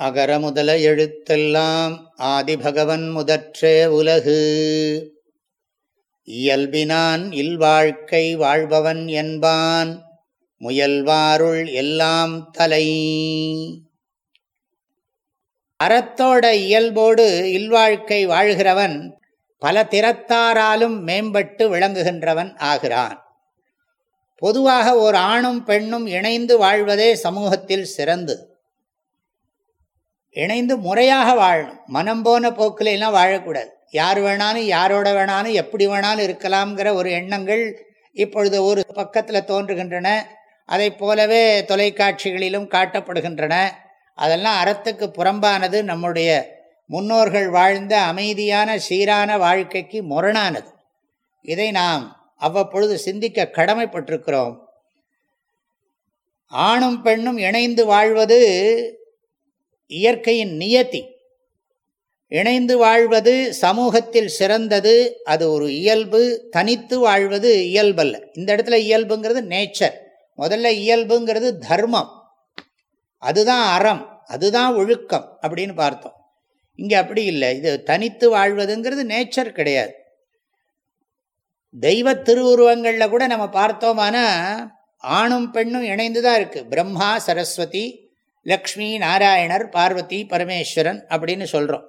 அகர முதல எழுத்தெல்லாம் ஆதிபகவன் முதற்றே உலகு. இயல்பினான் இல்வாழ்க்கை வாழ்பவன் என்பான் முயல்வாருள் எல்லாம் தலை. அறத்தோட இயல்போடு இல்வாழ்க்கை வாழ்கிறவன் பல திறத்தாராலும் மேம்பட்டு விளங்குகின்றவன் ஆகிறான். பொதுவாக ஒரு ஆணும் பெண்ணும் இணைந்து வாழ்வதே சமூகத்தில் சிறந்து. இணைந்து முறையாக வாழணும். மனம் போன போக்கில் எல்லாம் வாழக்கூடாது. யார் வேணாலும் யாரோட வேணாலும் எப்படி வேணாலும் இருக்கலாம்ங்கிற ஒரு எண்ணங்கள் இப்பொழுது ஒரு பக்கத்தில் தோன்றுகின்றன. அதை போலவே தொலைக்காட்சிகளிலும் காட்டப்படுகின்றன. அதெல்லாம் அறத்துக்கு புறம்பானது நம்முடைய முன்னோர்கள் வாழ்ந்த அமைதியான சீரான வாழ்க்கைக்கு முரணானது. இதை நாம் அவ்வப்பொழுது சிந்திக்க கடமைப்பட்டிருக்கிறோம். ஆணும் பெண்ணும் இணைந்து வாழ்வது இயற்கையின் நியத்தி இணைந்து வாழ்வது சமூகத்தில் சிறந்தது அது ஒரு இயல்பு. தனித்து வாழ்வது இயல்பல்ல. இந்த இடத்துல இயல்புங்கிறது நேச்சர் முதல்ல இயல்புங்கிறது தர்மம். அதுதான் அறம் அதுதான் ஒழுக்கம் அப்படின்னு பார்த்தோம். இங்கே அப்படி இல்லை. இது தனித்து வாழ்வதுங்கிறது நேச்சர் கிடையாது. தெய்வ திருவுருவங்களில் கூட நம்ம பார்த்தோமானா ஆணும் பெண்ணும் இணைந்து தான் இருக்குது பிரம்மா சரஸ்வதி லக்ஷ்மி நாராயணர் பார்வதி பரமேஸ்வரன் அப்படின்னு சொல்கிறோம்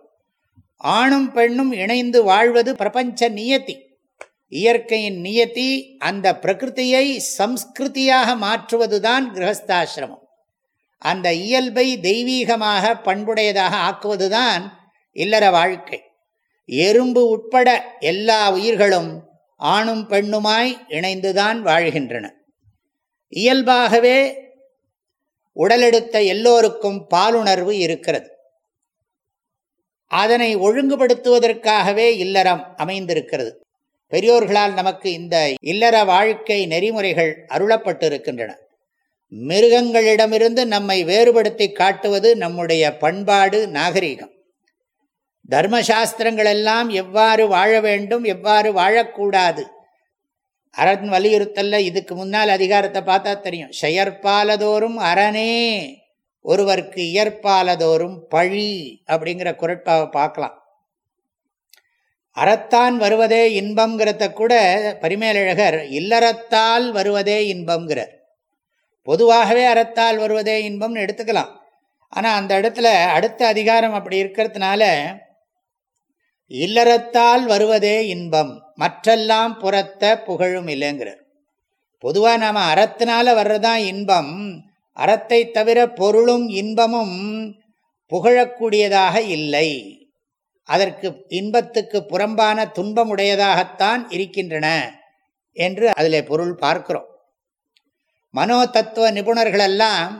ஆணும் பெண்ணும் இணைந்து வாழ்வது பிரபஞ்ச நியத்தி இயற்கையின் நியத்தி அந்த பிரகிருத்தியை சம்ஸ்கிருதியாக மாற்றுவதுதான் கிரகஸ்தாசிரமம். அந்த இயல்பை தெய்வீகமாக பண்புடையதாக ஆக்குவதுதான் இல்லற வாழ்க்கை. எறும்பு உட்பட எல்லா உயிர்களும் ஆணும் பெண்ணுமாய் இணைந்துதான் வாழ்கின்றன. இயல்பாகவே உடலெடுத்த எல்லோருக்கும் பாலுணர்வு இருக்கிறது. அதனை ஒழுங்குபடுத்துவதற்காகவே இல்லறம் அமைந்திருக்கிறது. பெரியோர்களால் நமக்கு இந்த இல்லற வாழ்க்கை நெறிமுறைகள் அருளப்பட்டிருக்கின்றன. மிருகங்களிடமிருந்து நம்மை வேறுபடுத்தி காட்டுவது நம்முடைய பண்பாடு நாகரீகம். தர்மசாஸ்திரங்களெல்லாம் எவ்வாறு வாழ வேண்டும் எவ்வாறு வாழக்கூடாது அரண் வலியுறுத்தல்ல இதுக்கு முன்னால் அதிகாரத்தை பார்த்தா தெரியும். செயற்பாலதோறும் அரணே ஒருவருக்கு இயற்பாலதோறும் பழி அப்படிங்கிற குரட்பாவை பார்க்கலாம். அறத்தான் வருவதே இன்பம்ங்கிறத கூட பரிமேலழகர் இல்லறத்தால் வருவதே இன்பம்ங்கிறார். பொதுவாகவே அறத்தால் வருவதே இன்பம்னு எடுத்துக்கலாம். ஆனால் அந்த இடத்துல அடுத்த அதிகாரம் அப்படி இருக்கிறதுனால இல்லறத்தால் வருவதே இன்பம். மற்றெல்லாம் புறத்த புகழும் இல்லைங்கிறார். பொதுவாக நாம் அறத்தினால வர்றதான் இன்பம் அறத்தை தவிர பொருளும் இன்பமும் புகழக்கூடியதாக இல்லை. அதற்கு இன்பத்துக்கு புறம்பான துன்பமுடையதாகத்தான் இருக்கின்றன என்று அதில் பொருள் பார்க்கிறோம். மனோ தத்துவ நிபுணர்களெல்லாம்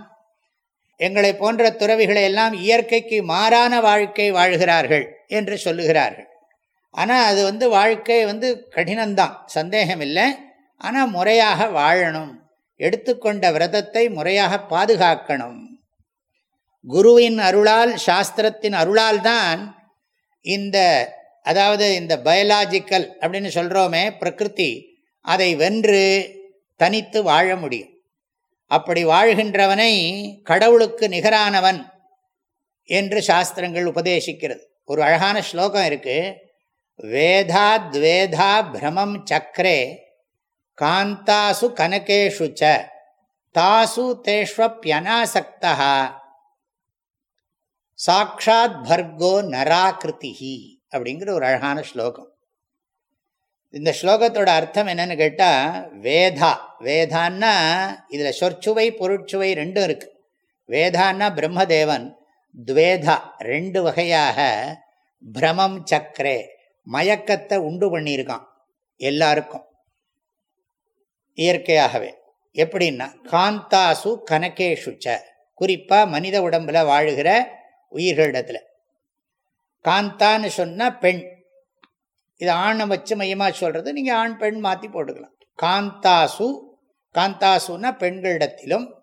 எங்களை போன்ற துறவிகளை எல்லாம் இயற்கைக்கு மாறான வாழ்க்கை வாழ்கிறார்கள் என்று சொல்லுகிறார்கள். ஆனால் அது வந்து வாழ்க்கை வந்து கடினம்தான் சந்தேகம் இல்லை ஆனால் முறையாக வாழணும் எடுத்துக்கொண்ட விரதத்தை முறையாக பாதுகாக்கணும். குருவின் அருளால் சாஸ்திரத்தின் அருளால் தான் இந்த அதாவது இந்த பயாலாஜிக்கல் அப்படின்னு சொல்கிறோமே பிரகிருதி அதை வென்று தனித்து வாழ முடியும். அப்படி வாழ்கின்றவனை கடவுளுக்கு நிகரானவன் என்று சாஸ்திரங்கள் உபதேசிக்கிறது. ஒரு அழகான ஸ்லோகம் இருக்குது வேதா துவேதா பிரமம் சக்கரே காந்தாசு கனகேஷு ச தாசு தேஷ்வப்பியனாசக்தா சாட்சாத் பர்கோ நராகிருதி அப்படிங்கிற ஒரு அழகான ஸ்லோகம். இந்த ஸ்லோகத்தோட அர்த்தம் என்னன்னு கேட்டால் வேதா வேதான்னா இதில் சொற்சுவை பொருட்சுவை ரெண்டும் இருக்கு. வேதான்னா பிரம்மதேவன் துவேதா ரெண்டு வகையாக பிரமம் சக்கரே மயக்கத்தை உண்டு பண்ணியிருக்கான் எல்லாருக்கும். இயற்கையாகவே. எப்படின்னா காந்தாசு கனகேஷு ச குறிப்பாக மனித உடம்பில் வாழுகிற உயிர்களிடத்தில். காந்தான்னு சொன்னால் பெண். இது ஆணை வச்சு மையமாக சொல்கிறது நீங்கள் ஆண் பெண் மாற்றி போட்டுக்கலாம். காந்தாசு காந்தாசுன்னா பெண்களிடத்திலும்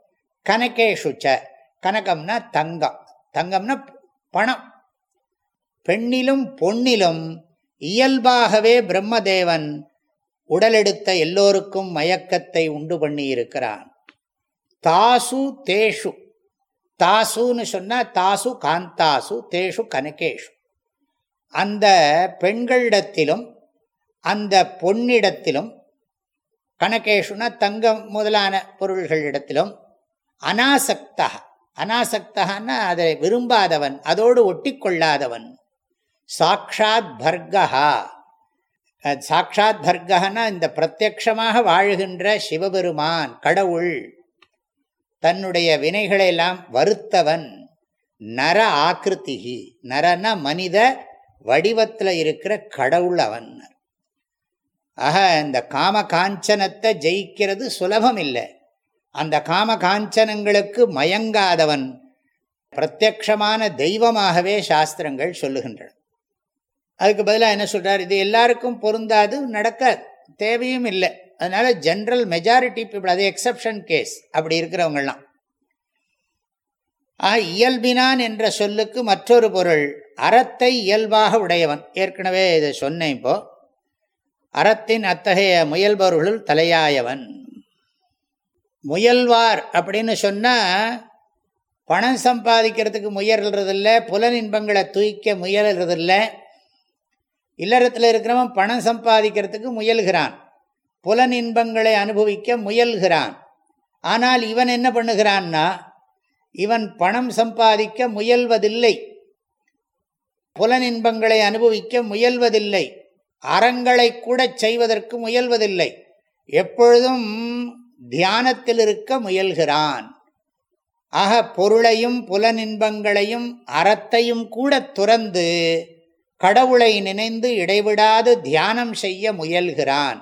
கனகேஷுச்ச. கனகம்னா தங்கம். தங்கம்னா பணம். பெண்ணிலும் பொன்னிலும் இயல்பாகவே பிரம்மதேவன் உடலெடுத்த எல்லோருக்கும் மயக்கத்தை உண்டு பண்ணி இருக்கிறான் தாசு தேஷு. தாசுன்னு சொன்னால் தாசு காந்தாசு தேஷு கனகேஷு. அந்த பெண்களிடத்திலும் அந்த பொன்னிடத்திலும் கணக்கேஷுனா தங்கம் முதலான பொருள்களிடத்திலும் அனாசக்தா அனாசக்தகான்னா அதை விரும்பாதவன் அதோடு ஒட்டி கொள்ளாதவன் சாக்ஷாத் பர்கா சாட்சாத் பர்கனா இந்த பிரத்யக்ஷமாக வாழுகின்ற சிவபெருமான் கடவுள். தன்னுடைய வினைகளெல்லாம் வருத்தவன் நர ஆக்கிருத்திகி. நரன மனித வடிவத்தில் இருக்கிற கடவுள் அவன். ஆக இந்த காம காஞ்சனத்தை ஜெயிக்கிறது சுலபம் இல்லை அந்த காம காஞ்சனங்களுக்கு மயங்காதவன் பிரத்யக்ஷமான தெய்வமாகவே சாஸ்திரங்கள் சொல்லுகின்றன. அதுக்கு பதிலாக என்ன சொல்கிறார் இது எல்லாருக்கும் பொருந்தாது நடக்காது. தேவையும் இல்லை. அதனால ஜென்ரல் மெஜாரிட்டி பீப்புள் அது எக்ஸப்ஷன் கேஸ் அப்படி இருக்கிறவங்கள்லாம் ஆ இயல்பினான் என்ற சொல்லுக்கு மற்றொரு பொருள் அறத்தை இயல்பாக உடையவன். ஏற்கனவே இதை சொன்னேன் இப்போ. அறத்தின் அத்தகைய முயல்பவர்களுள் தலையாயவன். முயல்வார் அப்படின்னு சொன்னால் பணம் சம்பாதிக்கிறதுக்கு முயல்றதில்லை புலன் இன்பங்களை தூய்க்க முயல்றதில்லை இல்லறத்தில் இருக்கிறவன் பணம் சம்பாதிக்கிறதுக்கு முயல்கிறான். புலன் இன்பங்களை அனுபவிக்க முயல்கிறான். ஆனால் இவன் என்ன பண்ணுகிறான்னா இவன் பணம் சம்பாதிக்க முயல்வதில்லை. புலன் இன்பங்களை அனுபவிக்க முயல்வதில்லை. அறங்களை கூட செய்வதற்கு முயல்வதில்லை. எப்பொழுதும் தியானத்தில் இருக்க முயல்கிறான். ஆக பொருளையும் புலனின்பங்களையும் அறத்தையும் கூட துறந்து கடவுளை நினைந்து இடைவிடாது தியானம் செய்ய முயல்கிறான்.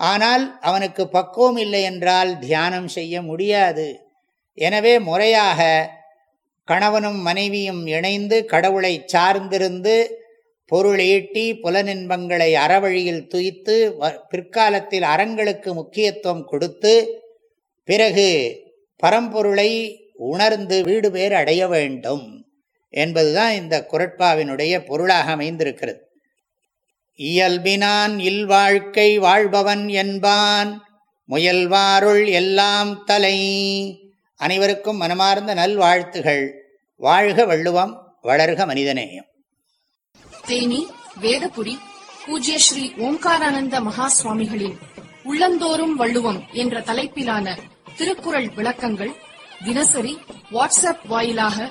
ஆனால் அவனுக்கு பக்குவம் இல்லை என்றால் தியானம் செய்ய முடியாது. எனவே முறையாக கணவனும் மனைவியும் இணைந்து கடவுளை சார்ந்திருந்து பொருள் ஈட்டி புலனின்பங்களை அறவழியில் துய்த்து பிற்காலத்தில் அறங்களுக்கு முக்கியத்துவம் கொடுத்து பிறகு பரம்பொருளை உணர்ந்து வீடு பேர் அடைய வேண்டும். என்பதுதான் இந்த குரட்பாவினுடைய பொருளாக அமைந்திருக்கிறது. இயல்பினான் இல்வாழ்க்கை வாழ்பவன் என்பான் முயல்வாருள் எல்லாம் தலை. அனைவருக்கும் மனமார்ந்த நல்வாழ்த்துகள். வாழ்க வள்ளுவம் வளர்க மனிதநேயம். தேனி வேதபுரி பூஜ்ய ஸ்ரீ ஓம்காரானந்த மகா சுவாமிகளின் உள்ளந்தோறும் வள்ளுவம் என்ற தலைப்பிலான திருக்குறள் விளக்கங்கள் தினசரி வாட்ஸ்அப் வாயிலாக